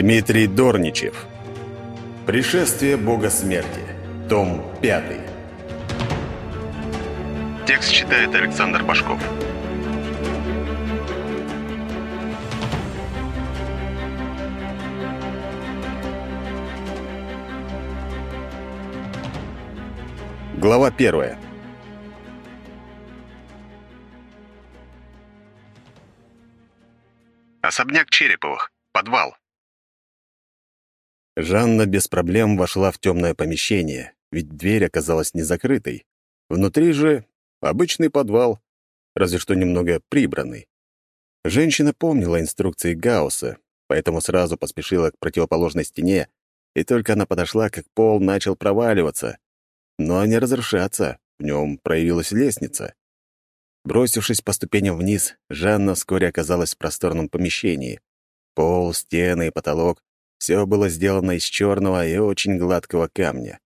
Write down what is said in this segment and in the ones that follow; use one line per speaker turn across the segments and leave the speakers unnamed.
Дмитрий Дорничев. Пришествие Бога Смерти. Том 5. Текст читает Александр Башков. Глава первая. Особняк Череповых. Подвал. Жанна без проблем вошла в темное помещение, ведь дверь оказалась не закрытой. Внутри же обычный подвал, разве что немного прибранный. Женщина помнила инструкции Гаусса, поэтому сразу поспешила к противоположной стене, и только она подошла, как пол начал проваливаться. Но не разрушаться, в нем проявилась лестница. Бросившись по ступеням вниз, Жанна вскоре оказалась в просторном помещении. Пол, стены и потолок все было сделано из черного и очень гладкого камня.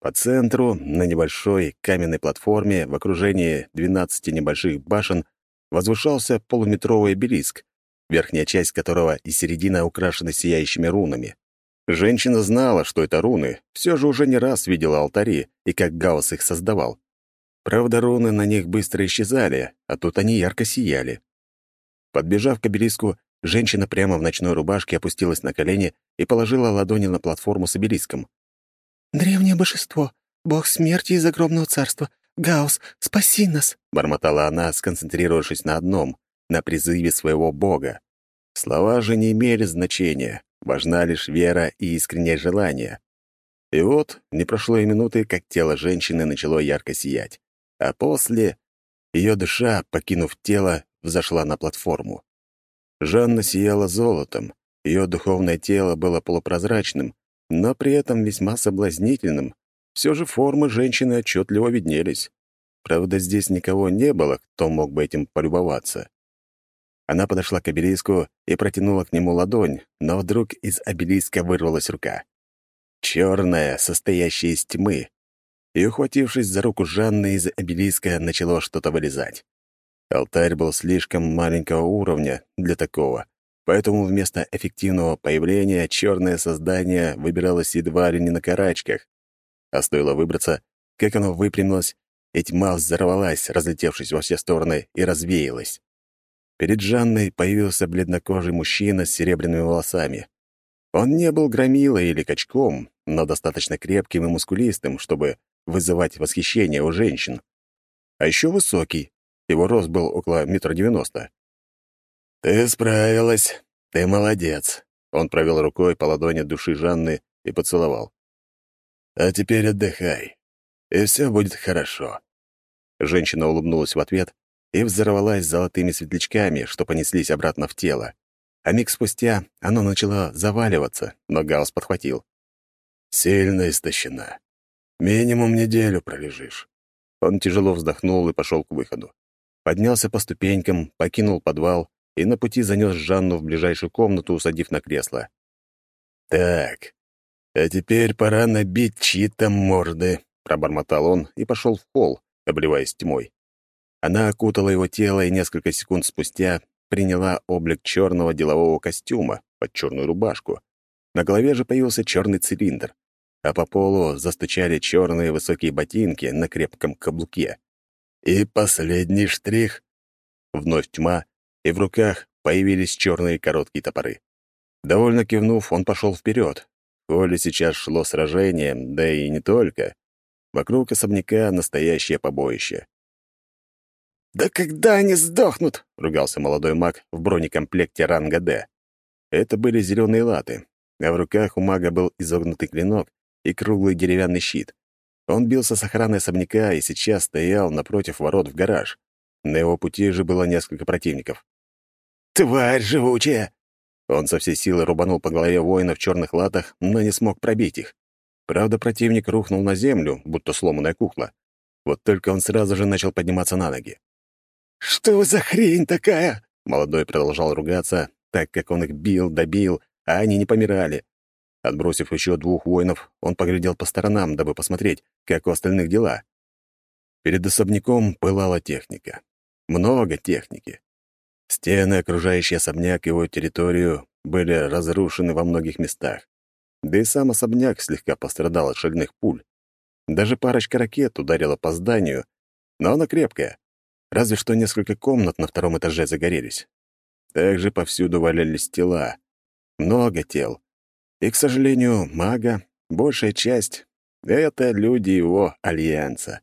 По центру, на небольшой каменной платформе, в окружении 12 небольших башен, возвышался полуметровый обелиск, верхняя часть которого и середина украшены сияющими рунами. Женщина знала, что это руны, все же уже не раз видела алтари и как Гаусс их создавал. Правда, руны на них быстро исчезали, а тут они ярко сияли. Подбежав к обелиску, Женщина прямо в ночной рубашке опустилась на колени и положила ладони на платформу с обелиском.
«Древнее божество, бог смерти из огромного царства, Гаус, спаси нас!» — бормотала она, сконцентрировавшись на одном, на призыве своего бога. Слова же не имели значения, важна лишь вера и искреннее желание. И вот не прошло и минуты, как тело женщины начало ярко сиять, а после ее душа, покинув тело, взошла на платформу. Жанна сияла золотом, ее духовное тело было полупрозрачным, но при этом весьма соблазнительным. Все же формы женщины отчетливо виднелись. Правда, здесь никого не было, кто мог бы этим полюбоваться. Она подошла к обелиску и протянула к нему ладонь, но вдруг из обелиска вырвалась рука. Черная, состоящая из тьмы. И, ухватившись за руку Жанны, из обелиска начало что-то вылезать. Алтарь был слишком маленького уровня для такого, поэтому вместо эффективного появления черное создание выбиралось едва ли не на карачках. А стоило выбраться, как оно выпрямилось, и тьма взорвалась, разлетевшись во все стороны, и развеялась. Перед Жанной появился бледнокожий мужчина с серебряными волосами. Он не был громилой или качком, но достаточно крепким и мускулистым, чтобы вызывать восхищение у женщин. А еще высокий, его рост был около метра девяносто. «Ты справилась. Ты молодец». Он провел рукой по ладони души Жанны и поцеловал. «А теперь отдыхай, и все будет хорошо». Женщина улыбнулась в ответ и взорвалась золотыми светлячками, что понеслись обратно в тело. А миг спустя оно начало заваливаться, но Гаус подхватил. «Сильно истощена. Минимум неделю пролежишь». Он тяжело вздохнул и пошел к выходу поднялся по ступенькам, покинул подвал и на пути занес Жанну в ближайшую комнату, усадив на кресло. «Так, а теперь пора набить чьи-то морды», — пробормотал он и пошел в пол, обливаясь тьмой. Она окутала его тело и несколько секунд спустя приняла облик черного делового костюма под черную рубашку. На голове же появился черный цилиндр, а по полу застучали черные высокие ботинки на крепком каблуке. И последний штрих. Вновь тьма, и в руках появились черные короткие топоры. Довольно кивнув, он пошел вперед. Коли сейчас шло сражение, да и не только. Вокруг особняка настоящее побоище. «Да когда они сдохнут?»
— ругался молодой маг в бронекомплекте ранга «Д». Это были зеленые латы, а в руках у мага был изогнутый клинок и круглый деревянный щит. Он бился с охраной особняка и сейчас стоял напротив ворот в гараж. На его пути же было несколько противников.
«Тварь живучая!»
Он со всей силы рубанул по голове воина в черных латах, но не смог пробить их. Правда, противник рухнул на землю, будто сломанная кукла. Вот только он сразу же начал подниматься на ноги.
«Что за хрень такая?»
Молодой продолжал ругаться, так как он их бил, добил, а они не помирали. Отбросив еще двух воинов, он поглядел по сторонам, дабы посмотреть, как у остальных дела. Перед особняком пылала техника. Много техники. Стены, окружающие особняк и его территорию, были разрушены во многих местах. Да и сам особняк слегка пострадал от шальных пуль. Даже парочка ракет ударила по зданию, но она крепкая. Разве что несколько комнат на втором этаже загорелись. Также повсюду валялись тела. Много тел. И, к сожалению, мага, большая часть — это люди его альянса.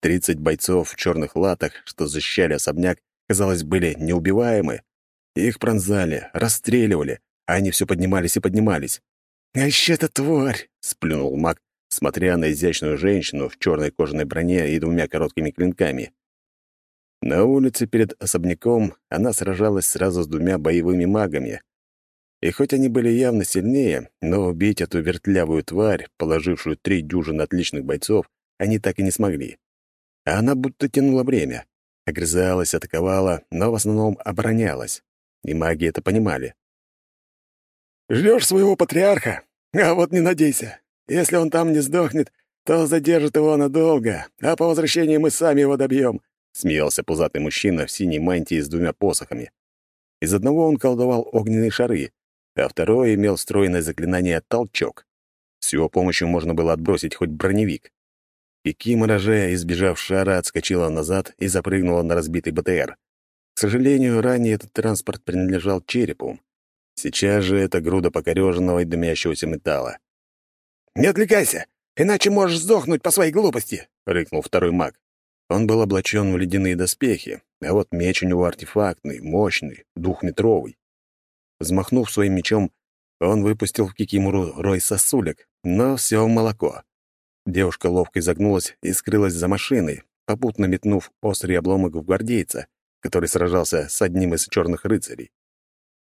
Тридцать бойцов в черных латах, что защищали особняк, казалось, были неубиваемы. Их пронзали, расстреливали, а они все поднимались и поднимались. «А еще эта тварь!» — сплюнул маг, смотря на изящную женщину в черной кожаной броне и двумя короткими клинками. На улице перед особняком она сражалась сразу с двумя боевыми магами. И хоть они были явно сильнее, но убить эту вертлявую тварь, положившую три дюжины отличных бойцов, они так и не смогли. А она будто тянула время. Огрызалась, атаковала, но в основном оборонялась. И маги это понимали.
«Ждешь своего патриарха? А вот не надейся. Если он там не сдохнет, то задержит его надолго, а по возвращении мы сами его добьем», — смеялся пузатый мужчина в синей мантии с двумя посохами. Из одного он колдовал огненные шары, а второй имел встроенное заклинание «толчок». С его помощью можно было отбросить хоть броневик. Кики, мороже, избежав шара, отскочила назад и запрыгнула на разбитый БТР. К сожалению, ранее этот транспорт принадлежал черепу. Сейчас же это груда покореженного и дымящегося металла.
«Не отвлекайся, иначе можешь сдохнуть по своей глупости!»
— рыкнул второй маг. Он был облачен в ледяные доспехи, а вот меч у него артефактный, мощный, двухметровый. Взмахнув своим мечом, он выпустил в Кикимуру рой сосулек, но все в молоко. Девушка ловко изогнулась и скрылась за машиной, попутно метнув острый обломок в гвардейца, который сражался с одним из черных рыцарей.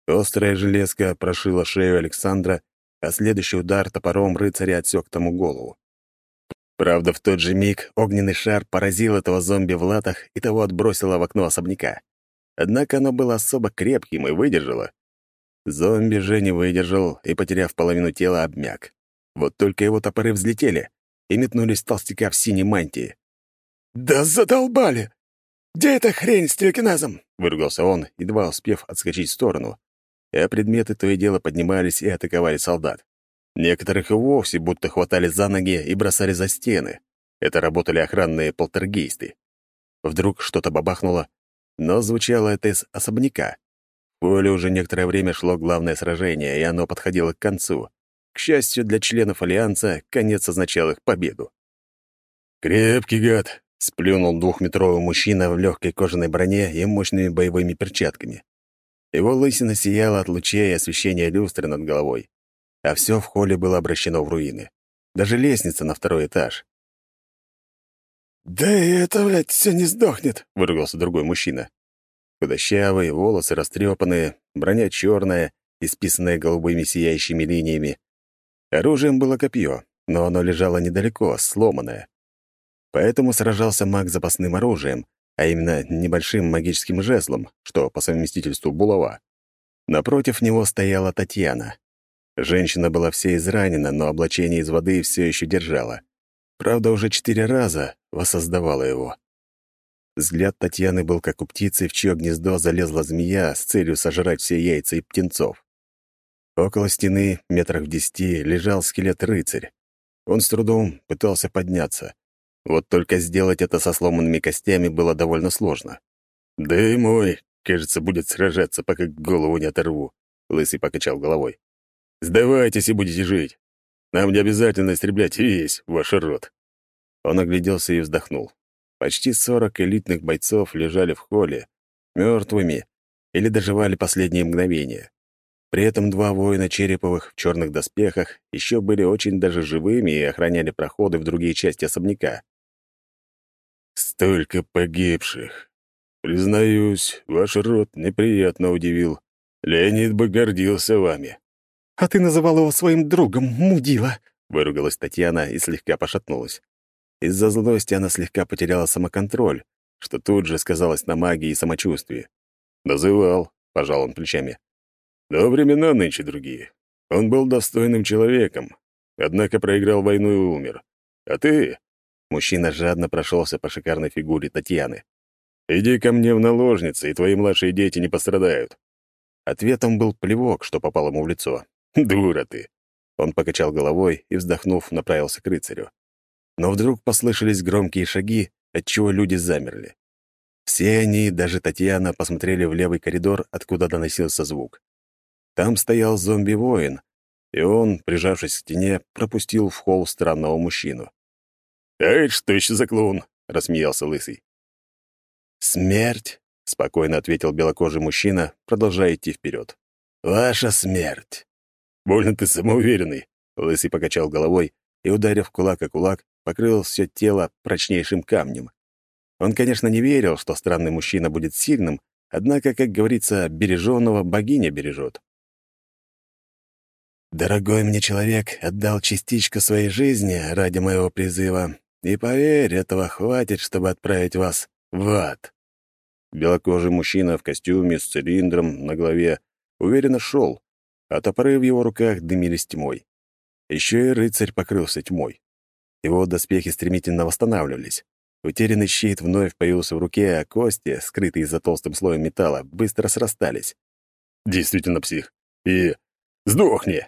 Острая железка прошила шею Александра, а следующий удар топором рыцаря отсек тому голову. Правда, в тот же миг огненный шар поразил этого зомби в латах и того отбросило в окно особняка. Однако оно было особо крепким и выдержало. Зомби же не выдержал и, потеряв половину тела, обмяк. Вот только его топоры взлетели и метнулись толстяка в синей мантии.
«Да задолбали! Где эта хрень с телекинезом?»
— выругался он, едва успев отскочить в сторону, а предметы то и дело поднимались и атаковали солдат. Некоторых и вовсе будто хватали за ноги и бросали за стены. Это работали охранные полтергейсты. Вдруг что-то бабахнуло, но звучало это из особняка. Поле уже некоторое время шло главное сражение, и оно подходило к концу. К счастью для членов Альянса, конец означал их победу. «Крепкий гад!» — сплюнул двухметровый мужчина в легкой кожаной броне и мощными боевыми перчатками. Его лысина сияла от лучей освещения люстры над головой, а все в холле было обращено в руины. Даже лестница на второй этаж.
«Да и это, блядь, все не сдохнет», —
выругался другой мужчина. Худощавый, волосы растрепанные, броня черная, исписанная голубыми сияющими линиями. Оружием было копье, но оно лежало недалеко, сломанное. Поэтому сражался маг запасным оружием, а именно небольшим магическим жезлом, что по совместительству булава. Напротив него стояла Татьяна. Женщина была вся изранена, но облачение из воды все еще держала. Правда, уже четыре раза воссоздавала его. Взгляд Татьяны был как у птицы, в чье гнездо залезла змея с целью сожрать все яйца и птенцов. Около стены, метрах в десяти, лежал скелет-рыцарь. Он с трудом пытался подняться. Вот только сделать это со сломанными костями было довольно сложно. «Да и мой, кажется, будет сражаться, пока голову не оторву», — Лысый покачал головой. «Сдавайтесь и будете жить. Нам не обязательно истреблять весь ваш род». Он огляделся и вздохнул. Почти сорок элитных бойцов лежали в холле, мертвыми или доживали последние мгновения. При этом два воина Череповых в черных доспехах еще были очень даже живыми и охраняли проходы в другие части особняка. «Столько погибших! Признаюсь, ваш род неприятно удивил. Леонид бы гордился вами».
«А ты называл его своим другом, мудила!»
— выругалась Татьяна и слегка пошатнулась. Из-за злости она слегка потеряла самоконтроль, что тут же сказалось на магии и самочувствии. «Называл», — пожал он плечами. Но времена нынче другие. Он был достойным человеком, однако проиграл войну и умер. А ты...» Мужчина жадно прошелся по шикарной фигуре Татьяны. «Иди ко мне в наложницы, и твои младшие дети не пострадают». Ответом был плевок, что попал ему в лицо. «Дура ты!» Он покачал головой и, вздохнув, направился к рыцарю. Но вдруг послышались громкие шаги, отчего люди замерли. Все они, даже Татьяна, посмотрели в левый коридор, откуда доносился звук. Там стоял зомби-воин, и он, прижавшись к стене, пропустил в холл странного мужчину. «Эй, что еще за клоун?» — рассмеялся Лысый.
«Смерть», — спокойно ответил белокожий мужчина, продолжая идти вперед. «Ваша смерть».
«Больно ты самоуверенный», — Лысый покачал головой и, ударив кулак о кулак, покрыл все тело прочнейшим камнем. Он, конечно, не верил, что странный мужчина будет сильным, однако, как говорится, береженного богиня бережет.
«Дорогой мне человек отдал частичку своей жизни ради моего призыва, и поверь, этого хватит, чтобы отправить вас в ад».
Белокожий мужчина в костюме с цилиндром на голове уверенно шел, а топоры в его руках дымились тьмой. Еще и рыцарь покрылся тьмой. Его доспехи стремительно восстанавливались. Утерянный щит вновь появился в руке, а кости, скрытые за толстым слоем металла, быстро срастались. Действительно псих. И... Сдохни!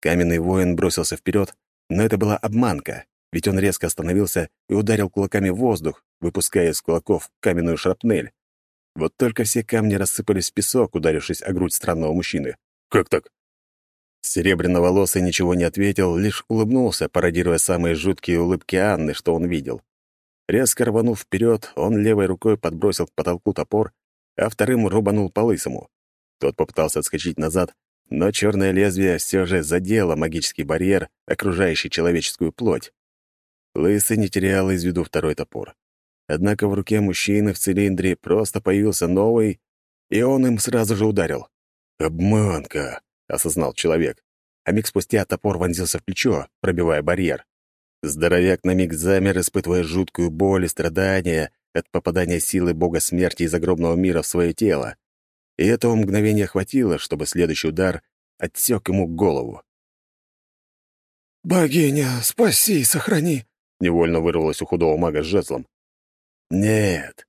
Каменный воин бросился вперед, но это была обманка, ведь он резко остановился и ударил кулаками в воздух, выпуская из кулаков каменную шрапнель. Вот только все камни рассыпались в песок, ударившись о грудь странного мужчины. «Как так?» Серебряноволосый ничего не ответил, лишь улыбнулся, пародируя самые жуткие улыбки Анны, что он видел. Резко рванув вперед, он левой рукой подбросил к потолку топор, а вторым рубанул по лысому. Тот попытался отскочить назад, но черное лезвие все же задело магический барьер, окружающий человеческую плоть. Лысый не терял из виду второй топор. Однако в руке мужчины в цилиндре просто появился новый, и он им сразу же ударил. «Обманка!» Осознал человек. А миг спустя топор вонзился в плечо, пробивая барьер. Здоровяк на миг замер, испытывая жуткую боль и страдания от попадания силы бога смерти из загробного мира в свое тело. И этого мгновения хватило, чтобы следующий удар отсек ему голову.
«Богиня, спаси и сохрани!»
— невольно вырвалось у худого мага с жезлом.
«Нет,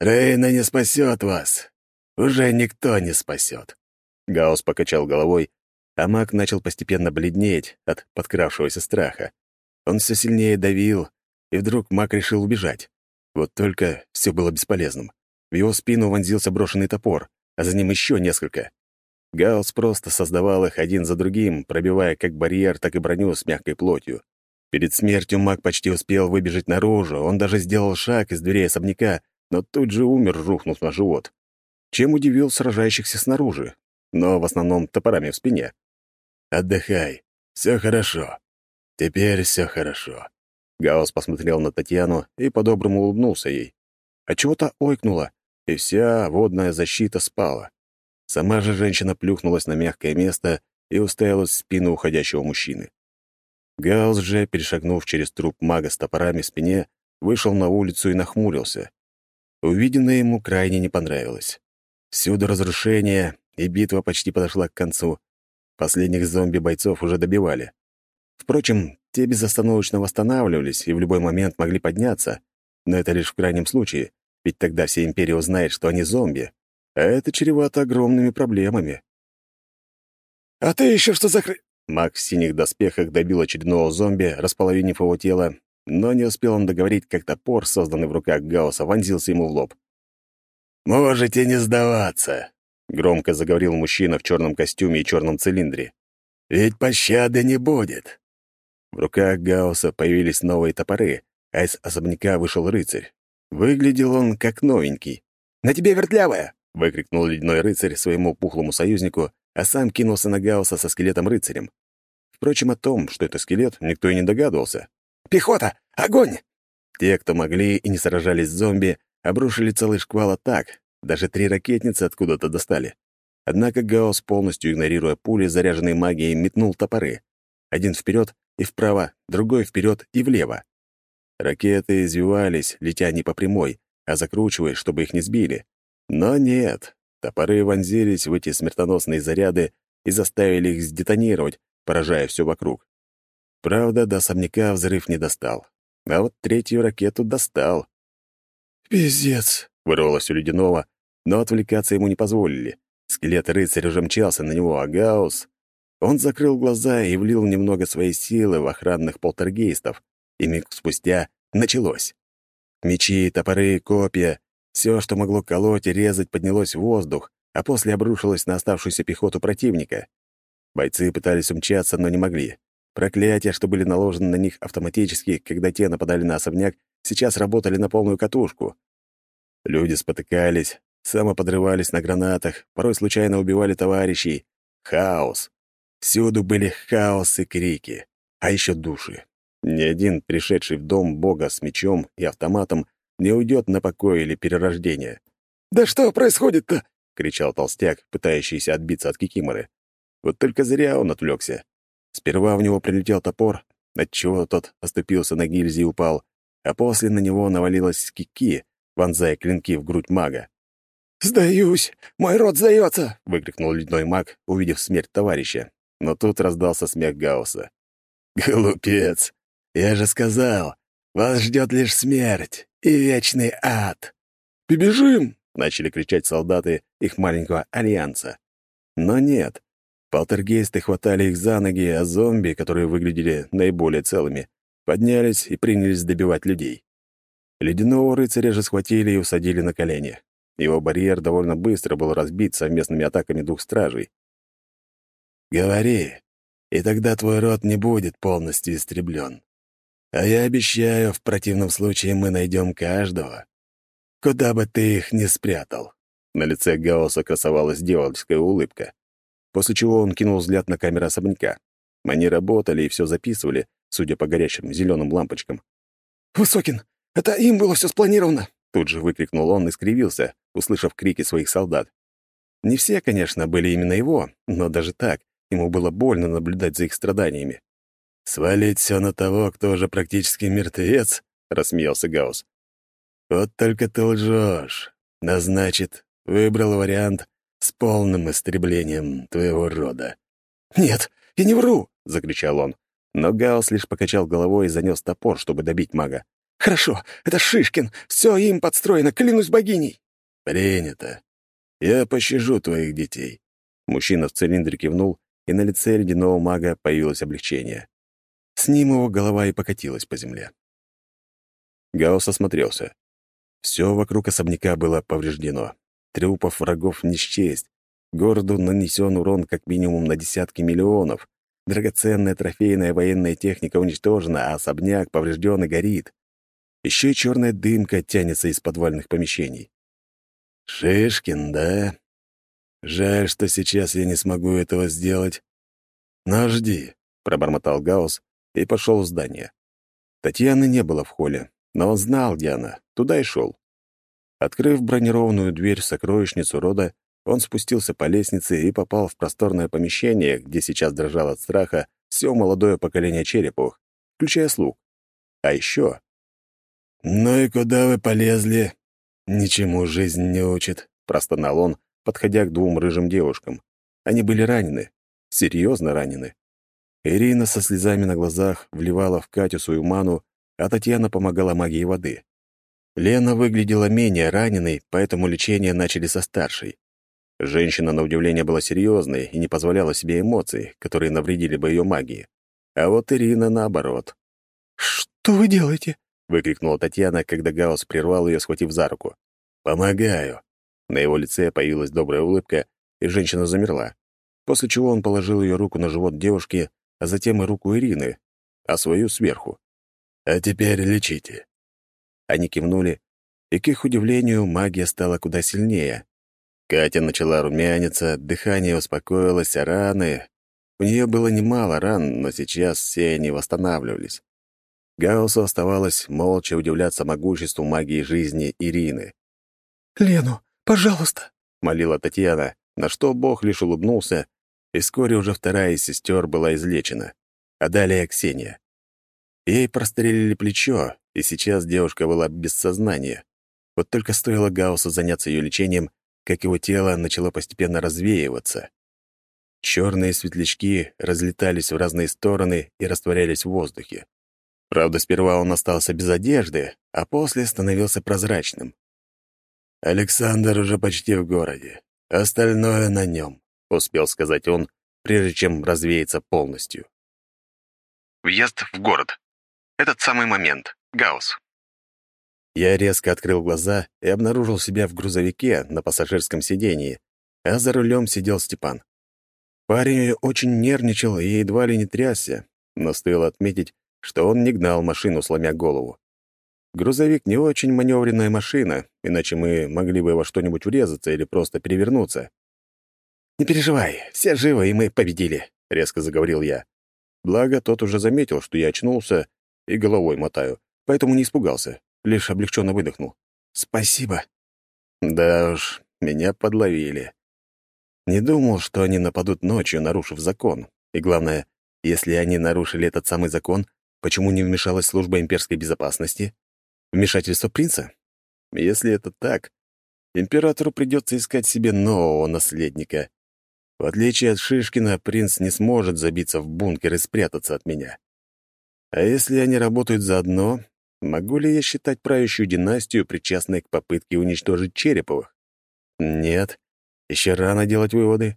Рейна не спасет вас. Уже никто не спасет.
Гаус покачал головой, а маг начал постепенно бледнеть от подкравшегося страха. Он все сильнее давил, и вдруг маг решил убежать. Вот только все было бесполезным. В его спину вонзился брошенный топор, а за ним еще несколько. Гаус просто создавал их один за другим, пробивая как барьер, так и броню с мягкой плотью. Перед смертью маг почти успел выбежать наружу, он даже сделал шаг из дверей особняка, но тут же умер, рухнув на живот. Чем удивил сражающихся снаружи но в основном топорами в спине.
«Отдыхай. Все хорошо. Теперь все хорошо».
Гаус посмотрел на Татьяну и по-доброму улыбнулся ей. А чего-то ойкнуло, и вся водная защита спала. Сама же женщина плюхнулась на мягкое место и уставилась в спину уходящего мужчины. Гаус же, перешагнув через труп мага с топорами в спине, вышел на улицу и нахмурился. Увиденное ему крайне не понравилось. Всюду разрушение, и битва почти подошла к концу. Последних зомби-бойцов уже добивали. Впрочем, те безостановочно восстанавливались и в любой момент могли подняться, но это лишь в крайнем случае, ведь тогда вся империя узнает, что они зомби, а это чревато огромными проблемами.
«А ты еще что за хры...»
Маг в синих доспехах добил очередного зомби, располовинив его тело, но не успел он договорить, как топор, созданный в руках Гаусса, вонзился ему в лоб.
«Можете не сдаваться.
— громко заговорил мужчина в черном костюме и черном цилиндре.
«Ведь пощады не будет».
В руках Гаусса появились новые топоры, а из особняка вышел рыцарь. Выглядел он как новенький.
«На тебе вертлявая!»
— выкрикнул ледяной рыцарь своему пухлому союзнику, а сам кинулся на Гаусса со скелетом-рыцарем. Впрочем, о том, что это скелет, никто и не догадывался.
«Пехота! Огонь!»
Те, кто могли и не сражались с зомби, обрушили целый шквал атак, даже три ракетницы откуда-то достали. Однако Гаус, полностью игнорируя пули, заряженные магией, метнул топоры. Один вперед и вправо, другой вперед и влево. Ракеты извивались, летя не по прямой, а закручиваясь, чтобы их не сбили. Но нет, топоры вонзились в эти смертоносные заряды и заставили их сдетонировать, поражая все вокруг. Правда, до особняка взрыв не достал. А вот третью ракету достал.
«Пиздец!»
— вырвалось у Ледяного, но отвлекаться ему не позволили. Скелет рыцаря уже мчался на него, а Гаус... Он закрыл глаза и влил немного своей силы в охранных полтергейстов, и миг спустя началось. Мечи, топоры, копья — все, что могло колоть и резать, поднялось в воздух, а после обрушилось на оставшуюся пехоту противника. Бойцы пытались умчаться, но не могли. Проклятия, что были наложены на них автоматически, когда те нападали на особняк, сейчас работали на полную катушку. Люди спотыкались, самоподрывались на гранатах, порой случайно убивали товарищей. Хаос. Всюду были хаос и крики, а еще души. Ни один пришедший в дом бога с мечом и автоматом не уйдет на покой или перерождение.
«Да что происходит-то?»
— кричал толстяк, пытающийся отбиться от кикиморы. Вот только зря он отвлекся. Сперва в него прилетел топор, отчего тот оступился на гильзе и упал, а после на него навалилась кики, вонзая клинки в грудь мага.
«Сдаюсь! Мой род сдается!»
— выкрикнул ледяной маг, увидев смерть товарища. Но тут раздался смех Гаусса. «Глупец! Я же сказал, вас ждет лишь смерть и вечный ад!»
«Побежим!»
— начали кричать солдаты их маленького альянса. Но нет. Полтергейсты хватали их за ноги, а зомби, которые выглядели наиболее целыми, поднялись и принялись добивать людей. Ледяного рыцаря же схватили и усадили на колени. Его барьер довольно быстро был разбит совместными атаками двух стражей. «Говори, и тогда твой род не будет полностью истреблен. А я обещаю, в противном случае мы найдем каждого. Куда бы ты их ни спрятал». На лице Гаоса красовалась дьявольская улыбка, после чего он кинул взгляд на камеры особняка. Они работали и все записывали, судя по горящим зеленым лампочкам.
«Высокин, это им было все спланировано!»
Тут же выкрикнул он и скривился, услышав крики своих солдат. Не все, конечно, были именно его, но даже так ему было больно наблюдать за их страданиями. «Свалить все на того, кто уже практически мертвец?» — рассмеялся Гаус. «Вот только ты лжешь. А значит, выбрал вариант с полным истреблением твоего рода».
«Нет, я не вру!»
— закричал он. Но Гаус лишь покачал головой и занес топор, чтобы добить мага.
«Хорошо, это Шишкин. Все им подстроено, клянусь богиней».
«Принято. Я пощажу твоих детей». Мужчина в цилиндре кивнул, и на лице ледяного мага появилось облегчение. С ним его голова и покатилась по земле. Гаус осмотрелся. Все вокруг особняка было повреждено. Трупов врагов не счесть. Городу нанесен урон как минимум на десятки миллионов. Драгоценная трофейная военная техника уничтожена, а особняк поврежден и горит. Еще и черная дымка тянется из подвальных помещений. «Шишкин, да? Жаль, что сейчас я не смогу этого сделать. Но жди», — пробормотал Гаус и пошел в здание. Татьяны не было в холле, но он знал, где она, туда и шел. Открыв бронированную дверь в сокровищницу рода, он спустился по лестнице и попал в просторное помещение, где сейчас дрожал от страха все молодое поколение черепух, включая слуг. А еще «Ну и куда вы полезли? Ничему жизнь не учит», — простонал он, подходя к двум рыжим девушкам. Они были ранены, серьезно ранены. Ирина со слезами на глазах вливала в Катю свою ману, а Татьяна помогала магией воды. Лена выглядела менее раненой, поэтому лечение начали со старшей. Женщина, на удивление, была серьезной и не позволяла себе эмоций, которые навредили бы ее магии. А вот Ирина наоборот.
«Что вы делаете?»
— выкрикнула Татьяна, когда Гаус прервал ее, схватив за руку. «Помогаю». На его лице появилась добрая улыбка, и женщина замерла, после чего он положил ее руку на живот девушки, а затем и руку Ирины, а свою сверху. «А теперь лечите». Они кивнули, и, к их удивлению, магия стала куда сильнее. Катя начала румяниться, дыхание успокоилось, а раны... У нее было немало ран, но сейчас все они восстанавливались. Гаусу оставалось молча удивляться могуществу магии жизни Ирины.
«Лену, пожалуйста!»
— молила Татьяна, на что Бог лишь улыбнулся, и вскоре уже вторая из сестер была излечена, а далее Ксения. Ей прострелили плечо, и сейчас девушка была без сознания. Вот только стоило Гауссу заняться ее лечением, как его тело начало постепенно развеиваться. Черные светлячки разлетались в разные стороны и растворялись в воздухе. Правда, сперва он остался без одежды, а после становился прозрачным. Александр уже почти в городе. Остальное на нем, успел сказать он, прежде чем развеяться полностью.
Въезд в город. Этот самый момент. Гаус.
Я резко открыл глаза и обнаружил себя в грузовике на пассажирском сидении, а за рулем сидел Степан. Парень очень нервничал и едва ли не трясся, но стоило отметить, что он не гнал машину, сломя голову. Грузовик не очень маневренная машина, иначе мы могли бы во что-нибудь врезаться или просто перевернуться. «Не переживай, все живы, и мы победили», — резко заговорил я. Благо, тот уже заметил, что я очнулся и головой мотаю, поэтому не испугался, лишь облегченно выдохнул. «Спасибо». Да уж, меня подловили. Не думал, что они нападут ночью, нарушив закон. И главное, если они нарушили этот самый закон, почему не вмешалась служба имперской безопасности? Вмешательство принца? Если это так, императору придется искать себе нового наследника. В отличие от Шишкина, принц не сможет забиться в бункер и спрятаться от меня. А если они работают заодно, могу ли я считать правящую династию причастной к попытке уничтожить Череповых? Нет, еще рано делать выводы.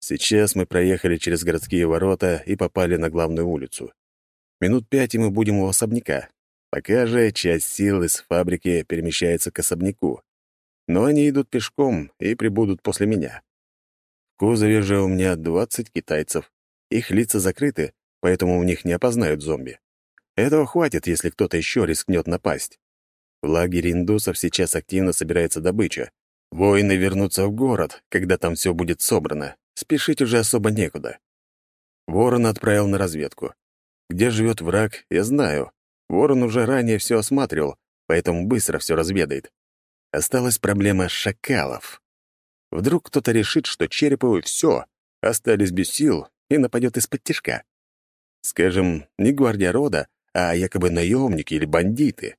Сейчас мы проехали через городские ворота и попали на главную улицу. Минут пять, и мы будем у особняка. Пока же часть сил из фабрики перемещается к особняку. Но они идут пешком и прибудут после меня. В кузове же у меня 20 китайцев. Их лица закрыты, поэтому в них не опознают зомби. Этого хватит, если кто-то еще рискнет напасть. В лагере индусов сейчас активно собирается добыча. Воины вернутся в город, когда там все будет собрано. Спешить уже особо некуда. Ворон отправил на разведку. Где живет враг, я знаю, Ворон уже ранее все осматривал, поэтому быстро все разведает. Осталась проблема шакалов. Вдруг кто-то решит, что Череповы все, остались без сил и нападет из-под тишка. Скажем, не гвардия рода, а якобы наемники или бандиты.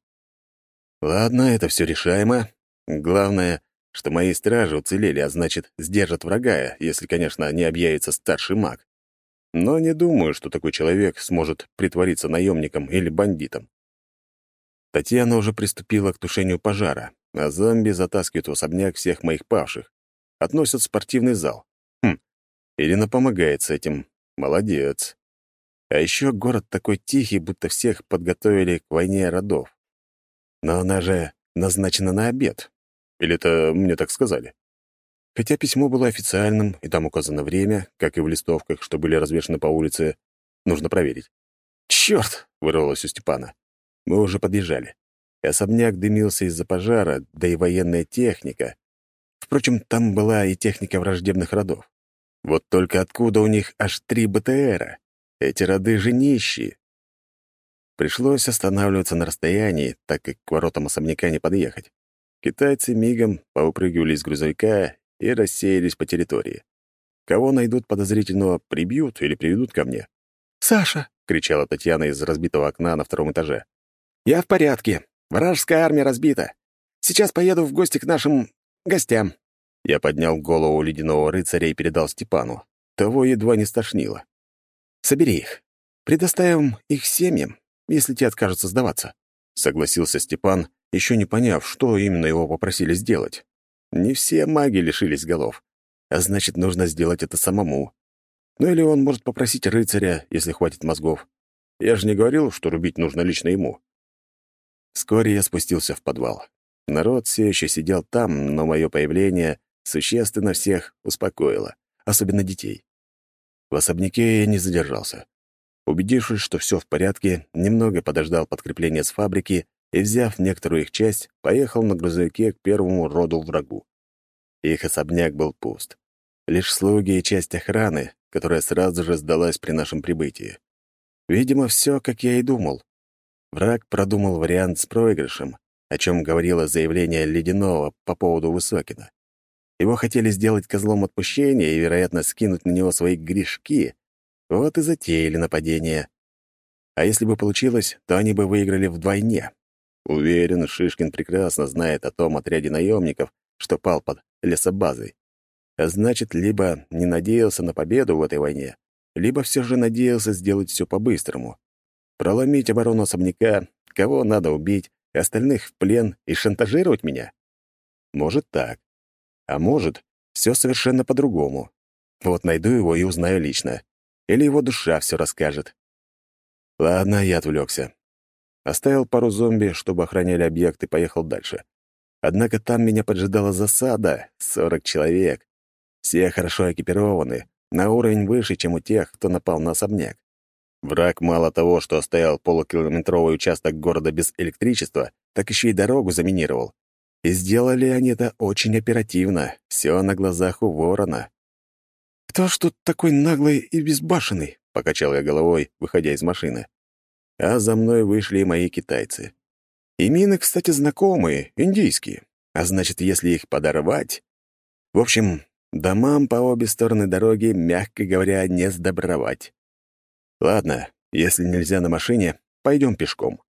Ладно, это все решаемо. Главное, что мои стражи уцелели, а значит, сдержат врага, если, конечно, не объявится старший маг. Но не думаю, что такой человек сможет притвориться наемником или бандитом. Татьяна уже приступила к тушению пожара, а зомби затаскивают в особняк всех моих павших. Относят в спортивный зал. Хм, Ирина помогает с этим. Молодец. А еще город такой тихий, будто всех подготовили к войне родов. Но она же назначена на обед. Или это мне так сказали? Хотя письмо было официальным, и там указано время, как и в листовках, что были развешаны по улице. Нужно проверить. «Чёрт!» — вырвалось у Степана. Мы уже подъезжали. Особняк дымился из-за пожара, да и военная техника. Впрочем, там была и техника враждебных родов. Вот только откуда у них аж три БТРа? Эти роды же нищие. Пришлось останавливаться на расстоянии, так как к воротам особняка не подъехать. Китайцы мигом поупрыгивали из грузовика и рассеялись по территории. Кого найдут подозрительного, прибьют или приведут ко мне.
«Саша!» — кричала Татьяна из разбитого окна на втором этаже.
«Я в порядке. Вражеская армия разбита. Сейчас поеду в гости к нашим гостям».
Я поднял голову ледяного рыцаря и передал Степану. Того едва не стошнило. «Собери их. Предоставим их семьям, если те откажутся сдаваться», — согласился Степан, еще не поняв, что именно его попросили сделать. Не все маги лишились голов, а значит, нужно сделать это самому. Ну или он может попросить рыцаря, если хватит мозгов. Я же не говорил, что рубить нужно лично ему. Вскоре я спустился в подвал. Народ все еще сидел там, но мое появление существенно всех успокоило, особенно детей. В особняке я не задержался. Убедившись, что все в порядке, немного подождал подкрепления с фабрики и, взяв некоторую их часть, поехал на грузовике к первому роду врагу. Их особняк был пуст. Лишь слуги и часть охраны, которая сразу же сдалась при нашем прибытии. Видимо, все, как я и думал. Враг продумал вариант с проигрышем, о чем говорило заявление Ледяного по поводу Высокина. Его хотели сделать козлом отпущения и, вероятно, скинуть на него свои грешки. Вот и затеяли нападение. А если бы получилось, то они бы выиграли вдвойне. Уверен, Шишкин прекрасно знает о том отряде наемников, что пал под лесобазой. Значит, либо не надеялся на победу в этой войне, либо все же надеялся сделать все по-быстрому. Проломить оборону особняка, кого надо убить, остальных в плен и шантажировать меня? Может так. А может, все совершенно по-другому. Вот найду его и узнаю лично. Или его душа все расскажет. Ладно, я отвлекся. Оставил пару зомби, чтобы охраняли объект, и поехал дальше. Однако там меня поджидала засада — сорок человек. Все хорошо экипированы, на уровень выше, чем у тех, кто напал на особняк. Враг мало того, что оставил полукилометровый участок города без электричества, так еще и дорогу заминировал. И сделали они это очень оперативно, все на глазах у ворона.
«Кто ж тут такой наглый и безбашенный?»
— покачал я головой, выходя из машины. А за мной вышли и мои китайцы. И мины, кстати, знакомые, индийские. А значит, если их подорвать... В общем, домам по обе стороны дороги, мягко говоря, не сдобровать. Ладно, если нельзя на машине, пойдем пешком.